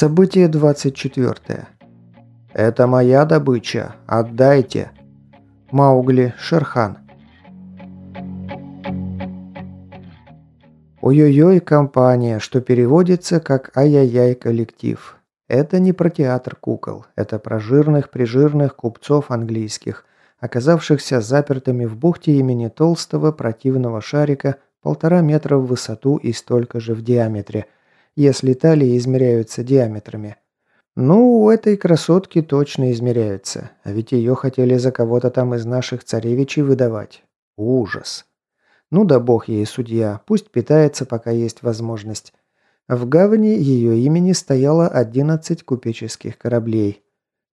Событие 24. «Это моя добыча. Отдайте!» Маугли Шерхан. Ой-ой-ой, компания, что переводится как «Ай-яй-яй, коллектив». Это не про театр кукол, это про жирных-прижирных купцов английских, оказавшихся запертыми в бухте имени толстого противного шарика полтора метра в высоту и столько же в диаметре – если талии измеряются диаметрами. Ну, у этой красотки точно измеряются, а ведь ее хотели за кого-то там из наших царевичей выдавать. Ужас. Ну да бог ей судья, пусть питается, пока есть возможность. В гавани ее имени стояло 11 купеческих кораблей.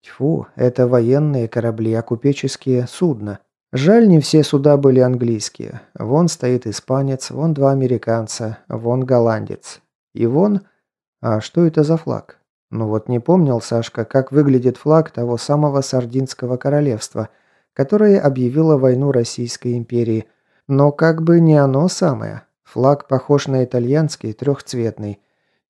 Тьфу, это военные корабли, а купеческие – судна. Жаль, не все суда были английские. Вон стоит испанец, вон два американца, вон голландец. И вон... А что это за флаг? Ну вот не помнил Сашка, как выглядит флаг того самого Сардинского королевства, которое объявило войну Российской империи. Но как бы не оно самое. Флаг похож на итальянский, трехцветный.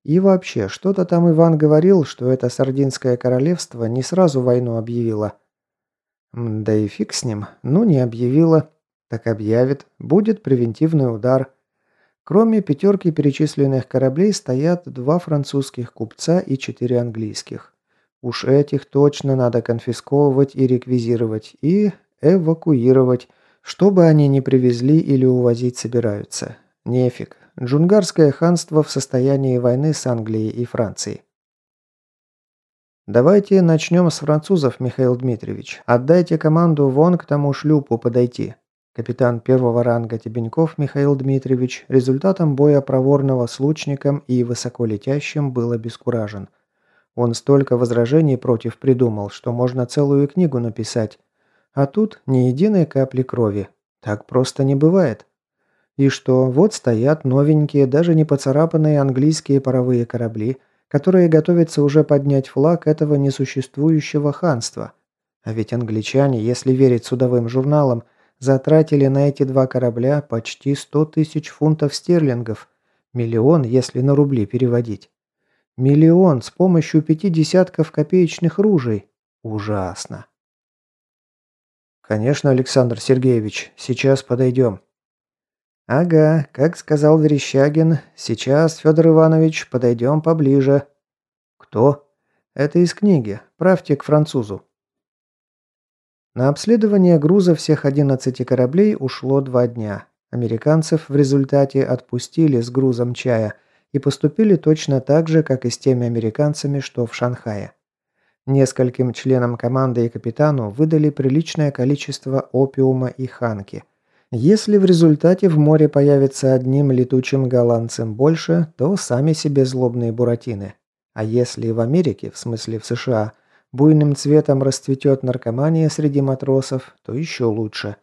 И вообще, что-то там Иван говорил, что это Сардинское королевство не сразу войну объявило. Да и фиг с ним. Ну, не объявило. Так объявит. Будет превентивный удар. Кроме пятерки перечисленных кораблей стоят два французских купца и четыре английских. Уж этих точно надо конфисковывать и реквизировать, и эвакуировать, чтобы они не привезли или увозить собираются. Нефиг. Джунгарское ханство в состоянии войны с Англией и Францией. «Давайте начнем с французов, Михаил Дмитриевич. Отдайте команду вон к тому шлюпу подойти. Капитан первого ранга Тебеньков Михаил Дмитриевич результатом боя проворного с лучником и высоколетящим был обескуражен. Он столько возражений против придумал, что можно целую книгу написать. А тут ни единой капли крови. Так просто не бывает. И что, вот стоят новенькие, даже не поцарапанные английские паровые корабли, которые готовятся уже поднять флаг этого несуществующего ханства. А ведь англичане, если верить судовым журналам, затратили на эти два корабля почти 100 тысяч фунтов стерлингов. Миллион, если на рубли переводить. Миллион с помощью пяти десятков копеечных ружей. Ужасно. Конечно, Александр Сергеевич, сейчас подойдем. Ага, как сказал Верещагин, сейчас, Федор Иванович, подойдем поближе. Кто? Это из книги. Правьте к французу. На обследование груза всех 11 кораблей ушло два дня. Американцев в результате отпустили с грузом чая и поступили точно так же, как и с теми американцами, что в Шанхае. Нескольким членам команды и капитану выдали приличное количество опиума и ханки. Если в результате в море появится одним летучим голландцем больше, то сами себе злобные буратины. А если в Америке, в смысле в США – буйным цветом расцветет наркомания среди матросов, то еще лучше.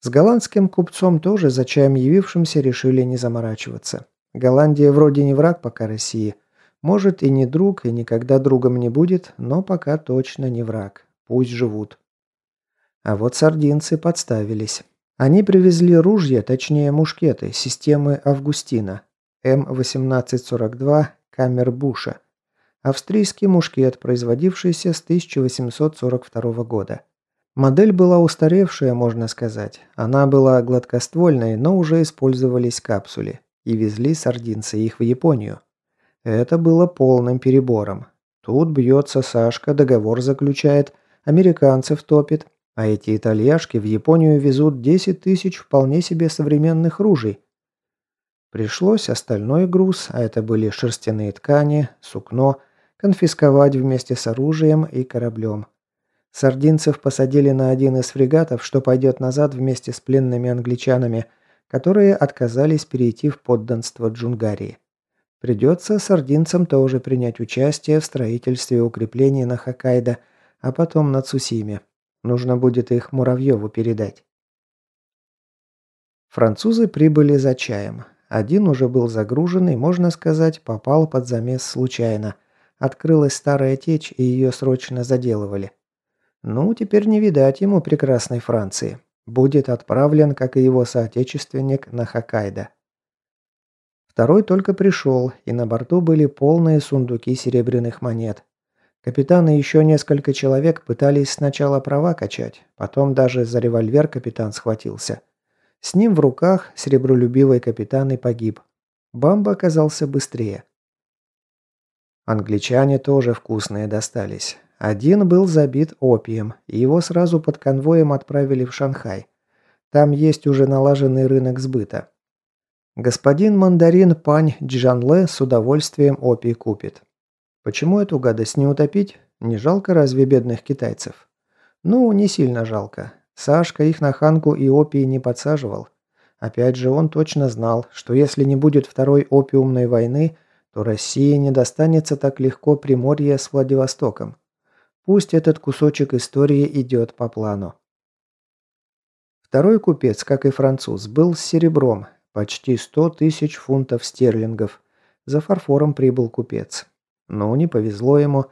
С голландским купцом тоже за чаем явившимся решили не заморачиваться. Голландия вроде не враг пока России. Может и не друг, и никогда другом не будет, но пока точно не враг. Пусть живут. А вот сардинцы подставились. Они привезли ружья, точнее мушкеты, системы Августина. М1842 Камербуша. Австрийский мушкет, производившийся с 1842 года. Модель была устаревшая, можно сказать. Она была гладкоствольной, но уже использовались капсули. И везли сардинцы их в Японию. Это было полным перебором. Тут бьется Сашка, договор заключает, американцев топит, а эти итальяшки в Японию везут 10 тысяч вполне себе современных ружей. Пришлось остальной груз, а это были шерстяные ткани, сукно, конфисковать вместе с оружием и кораблем. Сардинцев посадили на один из фрегатов, что пойдет назад вместе с пленными англичанами, которые отказались перейти в подданство Джунгарии. Придется сардинцам тоже принять участие в строительстве укреплений на Хоккайдо, а потом на Цусиме. Нужно будет их Муравьеву передать. Французы прибыли за чаем. Один уже был загружен и, можно сказать, попал под замес случайно – Открылась старая течь, и ее срочно заделывали. Ну, теперь не видать ему прекрасной Франции. Будет отправлен, как и его соотечественник, на Хоккайдо. Второй только пришел, и на борту были полные сундуки серебряных монет. Капитан и еще несколько человек пытались сначала права качать, потом даже за револьвер капитан схватился. С ним в руках серебролюбивый капитан и погиб. Бамба оказался быстрее. Англичане тоже вкусные достались. Один был забит опием, и его сразу под конвоем отправили в Шанхай. Там есть уже налаженный рынок сбыта. Господин мандарин Пань Джанле с удовольствием опий купит. Почему эту гадость не утопить? Не жалко разве бедных китайцев? Ну, не сильно жалко. Сашка их на ханку и опий не подсаживал. Опять же, он точно знал, что если не будет второй опиумной войны, то России не достанется так легко Приморье с Владивостоком. Пусть этот кусочек истории идет по плану. Второй купец, как и француз, был с серебром, Почти сто тысяч фунтов стерлингов. За фарфором прибыл купец. Но не повезло ему.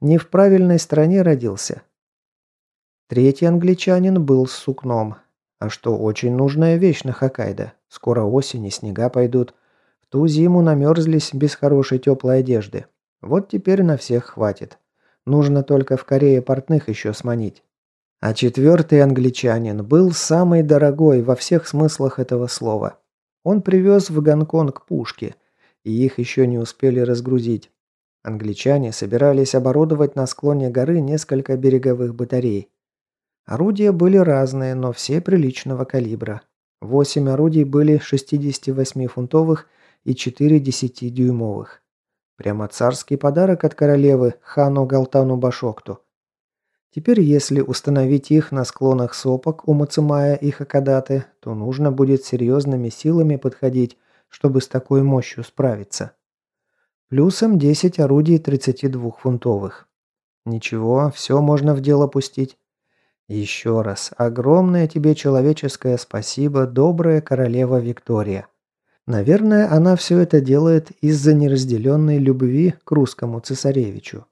Не в правильной стране родился. Третий англичанин был с сукном. А что, очень нужная вещь на Хоккайдо. Скоро осень и снега пойдут. Ту зиму намерзлись без хорошей теплой одежды. Вот теперь на всех хватит. Нужно только в Корее портных еще сманить. А четвертый англичанин был самый дорогой во всех смыслах этого слова. Он привез в Гонконг пушки, и их еще не успели разгрузить. Англичане собирались оборудовать на склоне горы несколько береговых батарей. Орудия были разные, но все приличного калибра. Восемь орудий были 68-фунтовых и 4 10-дюймовых. Прямо царский подарок от королевы хану Галтану Башокту. Теперь, если установить их на склонах сопок у Мацумая и Хакадаты, то нужно будет серьезными силами подходить, чтобы с такой мощью справиться. Плюсом 10 орудий 32-фунтовых. Ничего, все можно в дело пустить. Еще раз, огромное тебе человеческое спасибо, добрая королева Виктория. Наверное, она все это делает из-за неразделенной любви к русскому цесаревичу.